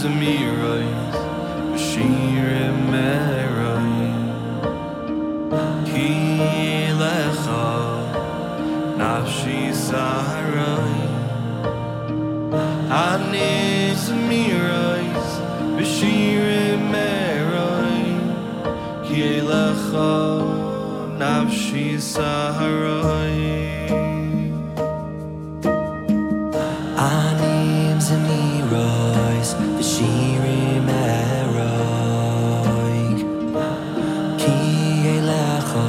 zemirois shir meroy. Ki lecha nafshi ani zemirois shir meroy. Ki lecha nafshi zemirois v'shirim eroig Ki elecha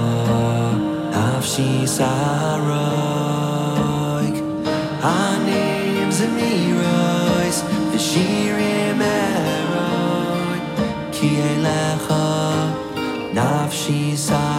nafshi saroig Anim zemirois v'shirim eroig Ki elecha nafshi saroig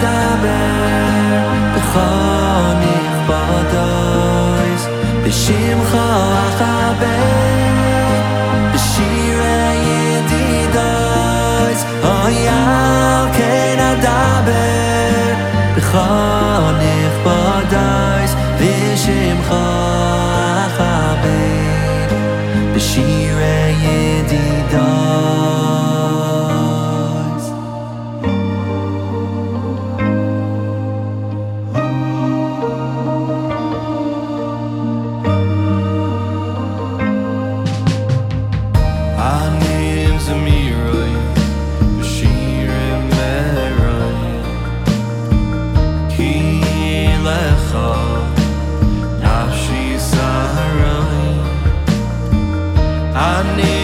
דבר בכל נכבדויס בשמחו אחבר בשירי ידידויס אוי אל כן אדבר בכל נכבדויס בשמחו אחבר בשירי Anim zemiroy